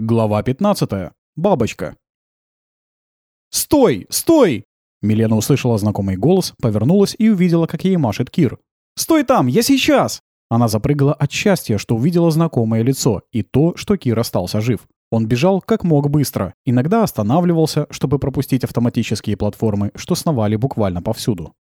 Глава 15. Бабочка. «Стой! Стой!» Милена услышала знакомый голос, повернулась и увидела, как ей машет Кир. «Стой там! Я сейчас!» Она запрыгала от счастья, что увидела знакомое лицо и то, что Кир остался жив. Он бежал как мог быстро, иногда останавливался, чтобы пропустить автоматические платформы, что сновали буквально повсюду.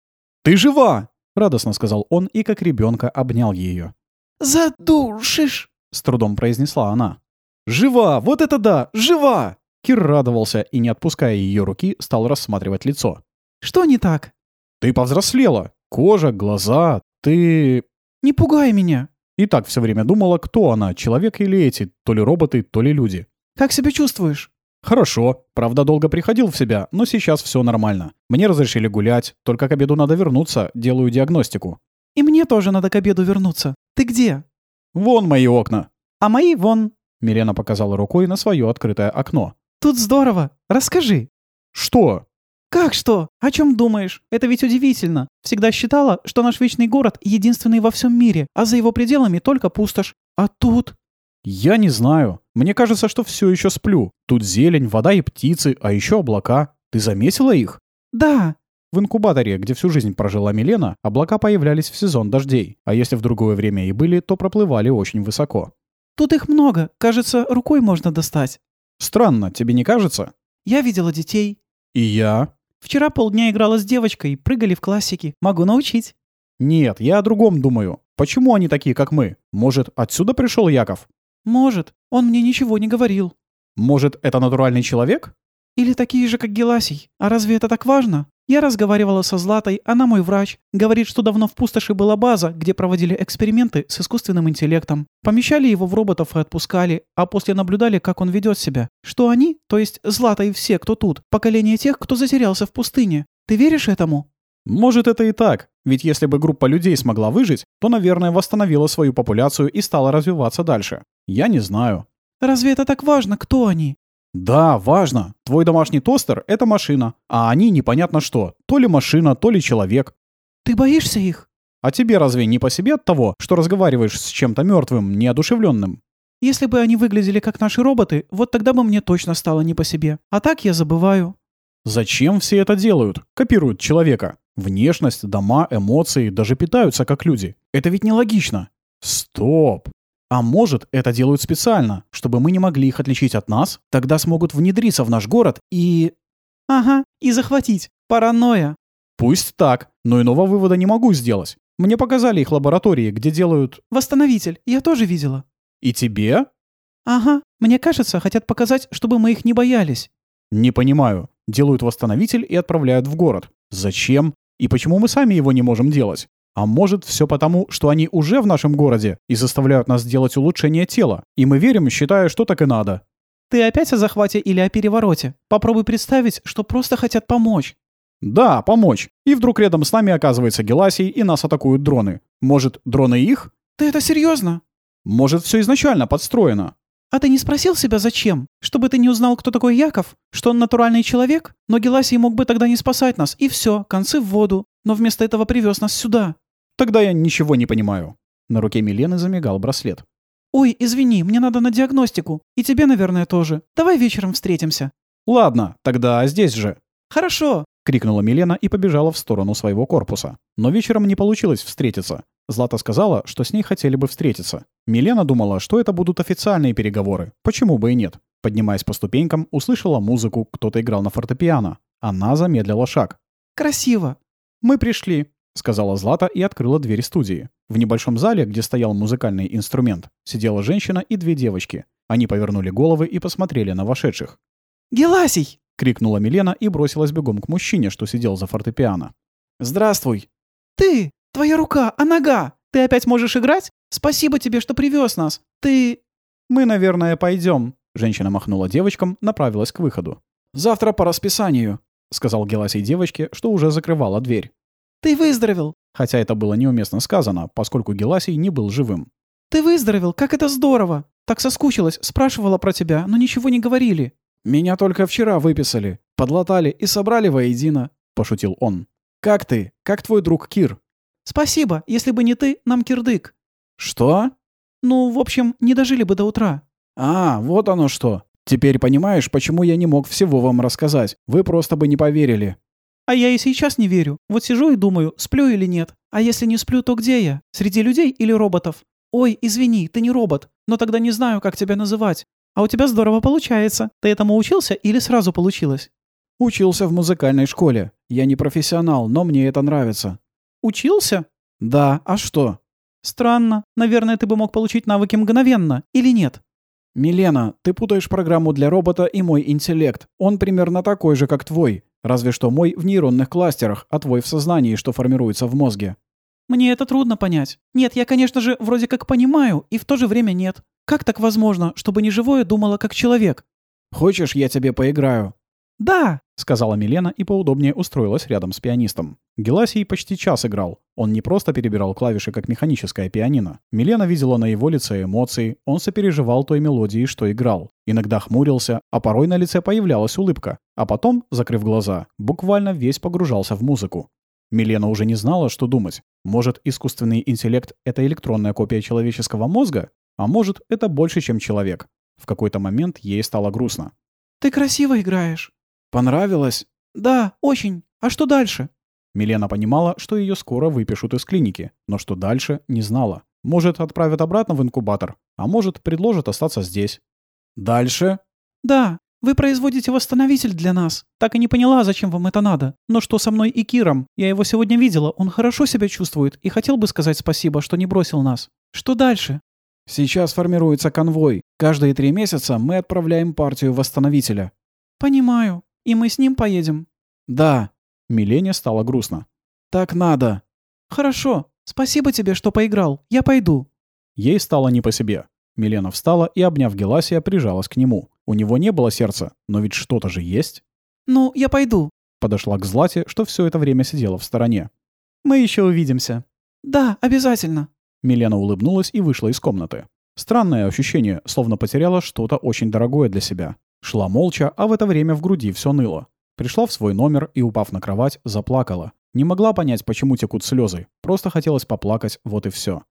«Ты жива!» — радостно сказал он и как ребенка обнял ее. «Задушишь!» — с трудом произнесла она. «Жива! Вот это да! Жива!» Кир радовался и, не отпуская ее руки, стал рассматривать лицо. «Что не так?» «Ты повзрослела. Кожа, глаза. Ты...» «Не пугай меня!» И так все время думала, кто она, человек или эти, то ли роботы, то ли люди. «Как себя чувствуешь?» «Хорошо. Правда, долго приходил в себя, но сейчас все нормально. Мне разрешили гулять, только к обеду надо вернуться, делаю диагностику». «И мне тоже надо к обеду вернуться. Ты где?» «Вон мои окна». «А мои вон». Милена показала рукой на свое открытое окно. «Тут здорово. Расскажи». «Что?» «Как что? О чем думаешь? Это ведь удивительно. Всегда считала, что наш вечный город единственный во всем мире, а за его пределами только пустошь. А тут...» «Я не знаю. Мне кажется, что все еще сплю. Тут зелень, вода и птицы, а еще облака. Ты заметила их?» «Да». В инкубаторе, где всю жизнь прожила Милена, облака появлялись в сезон дождей, а если в другое время и были, то проплывали очень высоко. «Тут их много. Кажется, рукой можно достать». «Странно, тебе не кажется?» «Я видела детей». «И я?» «Вчера полдня играла с девочкой, прыгали в классики. Могу научить». «Нет, я о другом думаю. Почему они такие, как мы? Может, отсюда пришел Яков?» «Может. Он мне ничего не говорил». «Может, это натуральный человек?» «Или такие же, как Геласий. А разве это так важно?» Я разговаривала со Златой, она мой врач. Говорит, что давно в пустоши была база, где проводили эксперименты с искусственным интеллектом. Помещали его в роботов и отпускали, а после наблюдали, как он ведет себя. Что они, то есть Злата и все, кто тут, поколение тех, кто затерялся в пустыне. Ты веришь этому? Может, это и так. Ведь если бы группа людей смогла выжить, то, наверное, восстановила свою популяцию и стала развиваться дальше. Я не знаю. Разве это так важно, кто они? Да, важно. Твой домашний тостер — это машина, а они непонятно что. То ли машина, то ли человек. Ты боишься их? А тебе разве не по себе от того, что разговариваешь с чем-то мертвым, неодушевленным? Если бы они выглядели как наши роботы, вот тогда бы мне точно стало не по себе. А так я забываю. Зачем все это делают? Копируют человека. Внешность, дома, эмоции даже питаются как люди. Это ведь нелогично. Стоп. А может, это делают специально, чтобы мы не могли их отличить от нас? Тогда смогут внедриться в наш город и... Ага, и захватить. Паранойя. Пусть так, но иного вывода не могу сделать. Мне показали их лаборатории, где делают... Восстановитель. Я тоже видела. И тебе? Ага. Мне кажется, хотят показать, чтобы мы их не боялись. Не понимаю. Делают восстановитель и отправляют в город. Зачем? И почему мы сами его не можем делать? А может, все потому, что они уже в нашем городе и заставляют нас делать улучшение тела, и мы верим, считая, что так и надо. Ты опять о захвате или о перевороте? Попробуй представить, что просто хотят помочь. Да, помочь. И вдруг рядом с нами оказывается Геласий, и нас атакуют дроны. Может, дроны их? Ты это серьезно? Может, все изначально подстроено. А ты не спросил себя, зачем? Чтобы ты не узнал, кто такой Яков? Что он натуральный человек? Но Геласий мог бы тогда не спасать нас, и все, концы в воду. Но вместо этого привез нас сюда. Тогда я ничего не понимаю. На руке Милены замигал браслет. «Ой, извини, мне надо на диагностику. И тебе, наверное, тоже. Давай вечером встретимся». «Ладно, тогда здесь же». «Хорошо», — крикнула Милена и побежала в сторону своего корпуса. Но вечером не получилось встретиться. Злата сказала, что с ней хотели бы встретиться. Милена думала, что это будут официальные переговоры. Почему бы и нет? Поднимаясь по ступенькам, услышала музыку, кто-то играл на фортепиано. Она замедлила шаг. «Красиво». «Мы пришли», — сказала Злата и открыла дверь студии. В небольшом зале, где стоял музыкальный инструмент, сидела женщина и две девочки. Они повернули головы и посмотрели на вошедших. «Геласий!» — крикнула Милена и бросилась бегом к мужчине, что сидел за фортепиано. «Здравствуй!» «Ты! Твоя рука! А нога! Ты опять можешь играть? Спасибо тебе, что привез нас! Ты...» «Мы, наверное, пойдем. Женщина махнула девочкам, направилась к выходу. «Завтра по расписанию», — сказал Геласий девочке, что уже закрывала дверь. «Ты выздоровел!» Хотя это было неуместно сказано, поскольку Геласий не был живым. «Ты выздоровел! Как это здорово! Так соскучилась, спрашивала про тебя, но ничего не говорили». «Меня только вчера выписали, подлатали и собрали воедино», — пошутил он. «Как ты? Как твой друг Кир?» «Спасибо. Если бы не ты, нам кирдык». «Что?» «Ну, в общем, не дожили бы до утра». «А, вот оно что. Теперь понимаешь, почему я не мог всего вам рассказать. Вы просто бы не поверили». А я и сейчас не верю. Вот сижу и думаю, сплю или нет. А если не сплю, то где я? Среди людей или роботов? Ой, извини, ты не робот. Но тогда не знаю, как тебя называть. А у тебя здорово получается. Ты этому учился или сразу получилось? Учился в музыкальной школе. Я не профессионал, но мне это нравится. Учился? Да, а что? Странно. Наверное, ты бы мог получить навыки мгновенно. Или нет? Милена, ты путаешь программу для робота и мой интеллект. Он примерно такой же, как твой. Разве что мой в нейронных кластерах, а твой в сознании, что формируется в мозге. Мне это трудно понять. Нет, я, конечно же, вроде как понимаю, и в то же время нет. Как так возможно, чтобы неживое думало как человек? Хочешь, я тебе поиграю? Да, сказала Милена и поудобнее устроилась рядом с пианистом. Геласий почти час играл. Он не просто перебирал клавиши, как механическое пианино. Милена видела на его лице эмоции, он сопереживал той мелодии, что играл. Иногда хмурился, а порой на лице появлялась улыбка. А потом, закрыв глаза, буквально весь погружался в музыку. Милена уже не знала, что думать. Может, искусственный интеллект — это электронная копия человеческого мозга? А может, это больше, чем человек. В какой-то момент ей стало грустно. «Ты красиво играешь». «Понравилось?» «Да, очень. А что дальше?» Милена понимала, что ее скоро выпишут из клиники, но что дальше, не знала. Может, отправят обратно в инкубатор, а может, предложат остаться здесь. «Дальше?» «Да, вы производите восстановитель для нас. Так и не поняла, зачем вам это надо. Но что со мной и Киром? Я его сегодня видела, он хорошо себя чувствует и хотел бы сказать спасибо, что не бросил нас. Что дальше?» Сейчас формируется конвой. Каждые три месяца мы отправляем партию восстановителя. Понимаю. И мы с ним поедем. Да. Милене стало грустно. Так надо. Хорошо. Спасибо тебе, что поиграл. Я пойду. Ей стало не по себе. Милена встала и, обняв Геласия, прижалась к нему. У него не было сердца, но ведь что-то же есть. «Ну, я пойду», — подошла к Злате, что все это время сидела в стороне. «Мы еще увидимся». «Да, обязательно». Милена улыбнулась и вышла из комнаты. Странное ощущение, словно потеряла что-то очень дорогое для себя. Шла молча, а в это время в груди все ныло. Пришла в свой номер и, упав на кровать, заплакала. Не могла понять, почему текут слезы. Просто хотелось поплакать, вот и все.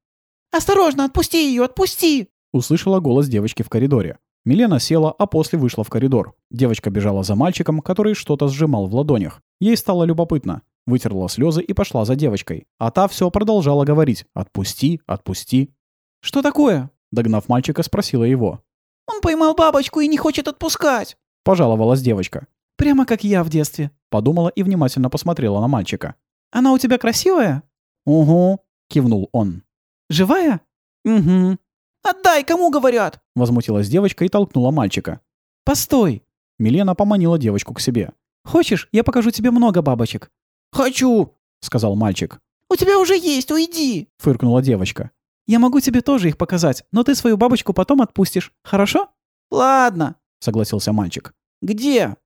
«Осторожно, отпусти ее, отпусти!» Услышала голос девочки в коридоре. Милена села, а после вышла в коридор. Девочка бежала за мальчиком, который что-то сжимал в ладонях. Ей стало любопытно. Вытерла слезы и пошла за девочкой. А та все продолжала говорить «Отпусти, отпусти». «Что такое?» Догнав мальчика, спросила его. «Он поймал бабочку и не хочет отпускать!» Пожаловалась девочка. «Прямо как я в детстве», — подумала и внимательно посмотрела на мальчика. «Она у тебя красивая?» «Угу», — кивнул он. «Живая?» «Угу». «Отдай, кому говорят?» — возмутилась девочка и толкнула мальчика. «Постой!» Милена поманила девочку к себе. «Хочешь, я покажу тебе много бабочек?» «Хочу!» — сказал мальчик. «У тебя уже есть, уйди!» — фыркнула девочка. «Я могу тебе тоже их показать, но ты свою бабочку потом отпустишь, хорошо?» «Ладно», — согласился мальчик. «Где?»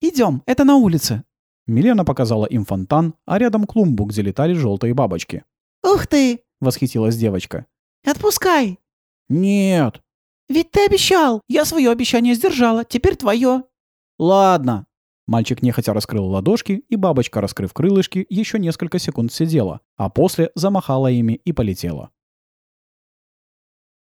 «Идем, это на улице». Милена показала им фонтан, а рядом клумбу, где летали желтые бабочки. «Ух ты!» — восхитилась девочка. «Отпускай!» «Нет!» «Ведь ты обещал! Я свое обещание сдержала, теперь твое!» «Ладно!» Мальчик нехотя раскрыл ладошки, и бабочка, раскрыв крылышки, еще несколько секунд сидела, а после замахала ими и полетела.